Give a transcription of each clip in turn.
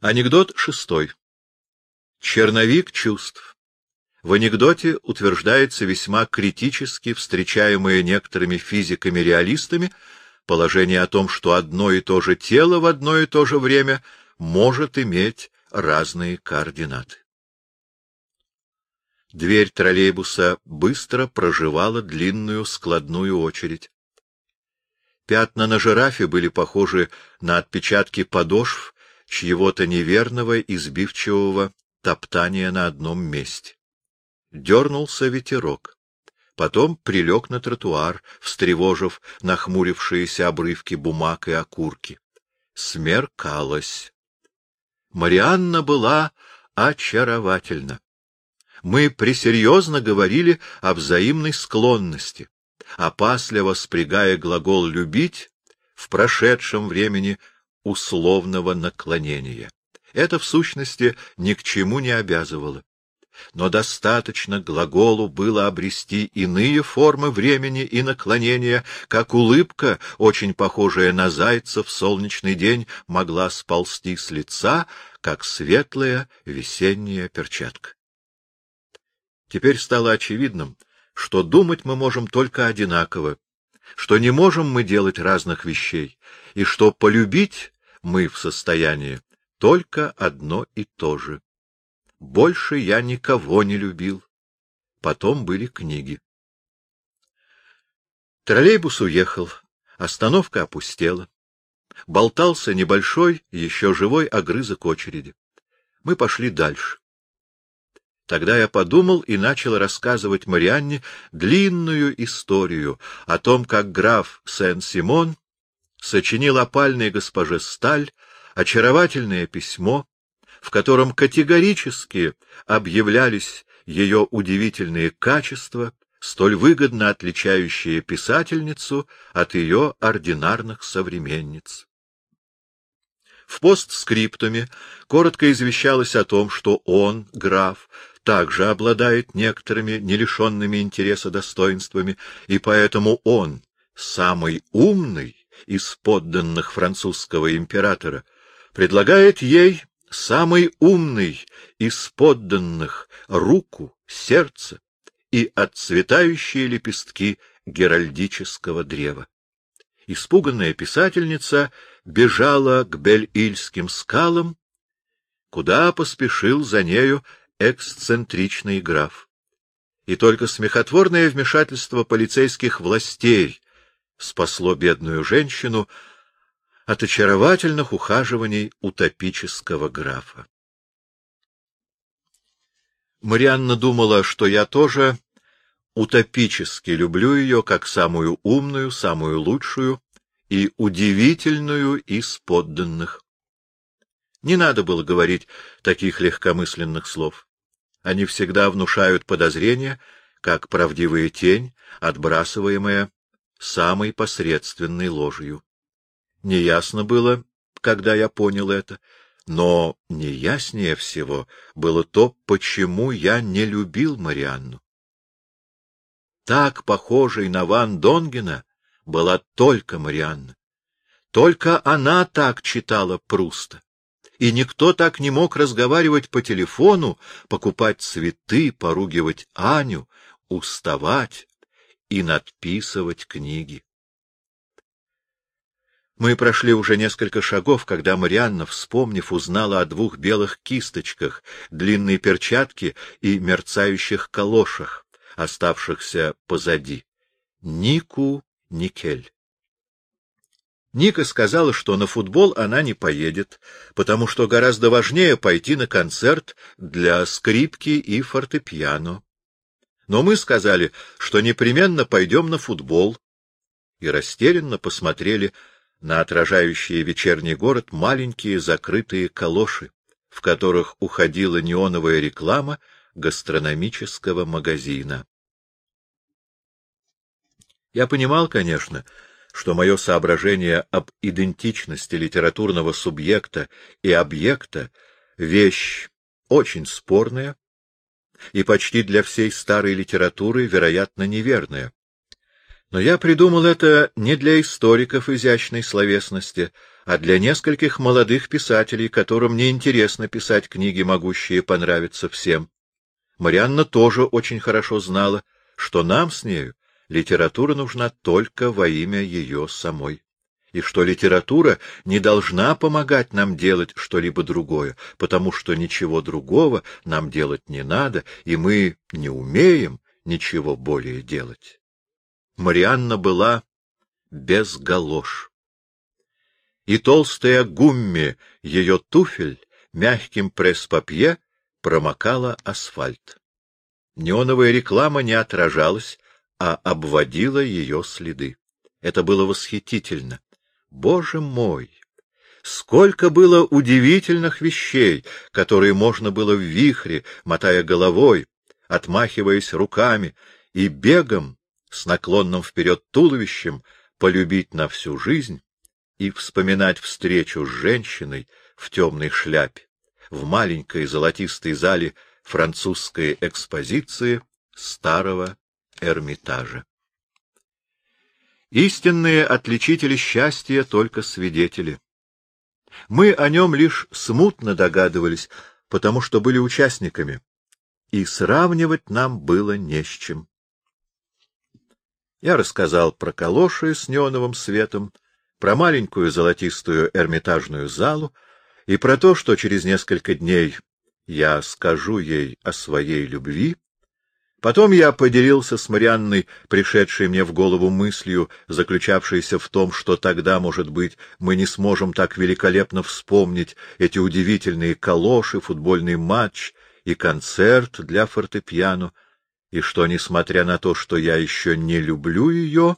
Анекдот шестой. Черновик чувств. В анекдоте утверждается весьма критически встречаемое некоторыми физиками-реалистами положение о том, что одно и то же тело в одно и то же время может иметь разные координаты. Дверь троллейбуса быстро проживала длинную складную очередь. Пятна на жирафе были похожи на отпечатки подошв чьего-то неверного, избивчивого топтания на одном месте. Дернулся ветерок. Потом прилег на тротуар, встревожив нахмурившиеся обрывки бумаг и окурки. Смеркалось. Марианна была очаровательна. Мы пресерьезно говорили о взаимной склонности, опасливо спрягая глагол «любить» в прошедшем времени условного наклонения. Это, в сущности, ни к чему не обязывало. Но достаточно глаголу было обрести иные формы времени и наклонения, как улыбка, очень похожая на зайца в солнечный день, могла сползти с лица, как светлая весенняя перчатка. Теперь стало очевидным, что думать мы можем только одинаково, что не можем мы делать разных вещей, и что полюбить мы в состоянии только одно и то же. Больше я никого не любил. Потом были книги. Троллейбус уехал, остановка опустела. Болтался небольшой, еще живой огрызок очереди. Мы пошли дальше. Тогда я подумал и начал рассказывать Марианне длинную историю о том, как граф Сен-Симон сочинил опальной госпоже Сталь очаровательное письмо, в котором категорически объявлялись ее удивительные качества, столь выгодно отличающие писательницу от ее ординарных современниц. В постскриптуме коротко извещалось о том, что он, граф, также обладает некоторыми нелишенными интереса достоинствами, и поэтому он, самый умный из подданных французского императора, предлагает ей самый умный из подданных руку, сердце и отцветающие лепестки геральдического древа. Испуганная писательница бежала к Бель-Ильским скалам, куда поспешил за нею эксцентричный граф. И только смехотворное вмешательство полицейских властей спасло бедную женщину от очаровательных ухаживаний утопического графа. Марианна думала, что я тоже утопически люблю ее как самую умную, самую лучшую и удивительную из подданных. Не надо было говорить таких легкомысленных слов. Они всегда внушают подозрения, как правдивая тень, отбрасываемая самой посредственной ложью. Неясно было, когда я понял это, но неяснее всего было то, почему я не любил Марианну. Так похожей на Ван Донгена была только Марианна. Только она так читала Пруста. И никто так не мог разговаривать по телефону, покупать цветы, поругивать Аню, уставать и надписывать книги. Мы прошли уже несколько шагов, когда Марианна, вспомнив, узнала о двух белых кисточках, длинной перчатке и мерцающих калошах, оставшихся позади. Нику Никель. Ника сказала, что на футбол она не поедет, потому что гораздо важнее пойти на концерт для скрипки и фортепиано. Но мы сказали, что непременно пойдем на футбол, и растерянно посмотрели на отражающие вечерний город маленькие закрытые калоши, в которых уходила неоновая реклама гастрономического магазина. Я понимал, конечно, что мое соображение об идентичности литературного субъекта и объекта — вещь очень спорная и почти для всей старой литературы, вероятно, неверная. Но я придумал это не для историков изящной словесности, а для нескольких молодых писателей, которым не интересно писать книги, могущие понравиться всем. Марианна тоже очень хорошо знала, что нам с нею литература нужна только во имя ее самой, и что литература не должна помогать нам делать что-либо другое, потому что ничего другого нам делать не надо, и мы не умеем ничего более делать. Марианна была без галош. И толстая гумми ее туфель мягким пресс-папье промокала асфальт. Неоновая реклама не отражалась, а обводила ее следы. Это было восхитительно. Боже мой! Сколько было удивительных вещей, которые можно было в вихре, мотая головой, отмахиваясь руками и бегом с наклонным вперед туловищем полюбить на всю жизнь и вспоминать встречу с женщиной в темной шляпе в маленькой золотистой зале французской экспозиции старого Эрмитажа. Истинные отличители счастья только свидетели. Мы о нем лишь смутно догадывались, потому что были участниками, и сравнивать нам было не с чем. Я рассказал про калоши с неоновым светом, про маленькую золотистую эрмитажную залу и про то, что через несколько дней я скажу ей о своей любви. Потом я поделился с Марианной, пришедшей мне в голову мыслью, заключавшейся в том, что тогда, может быть, мы не сможем так великолепно вспомнить эти удивительные калоши, футбольный матч и концерт для фортепиано, и что, несмотря на то, что я еще не люблю ее,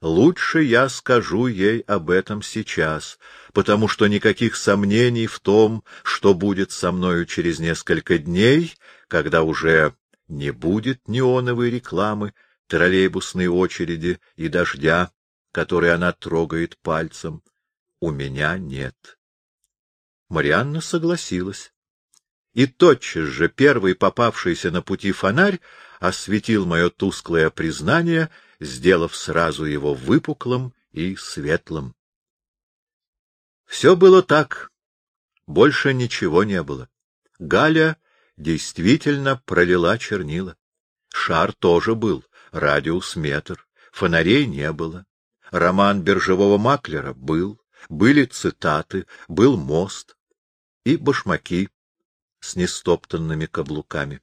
лучше я скажу ей об этом сейчас, потому что никаких сомнений в том, что будет со мною через несколько дней, когда уже не будет неоновой рекламы, троллейбусной очереди и дождя, который она трогает пальцем, у меня нет. Марианна согласилась. И тотчас же первый попавшийся на пути фонарь осветил мое тусклое признание, сделав сразу его выпуклым и светлым. Все было так. Больше ничего не было. Галя действительно пролила чернила. Шар тоже был, радиус метр, фонарей не было. Роман биржевого маклера был, были цитаты, был мост и башмаки с нестоптанными каблуками.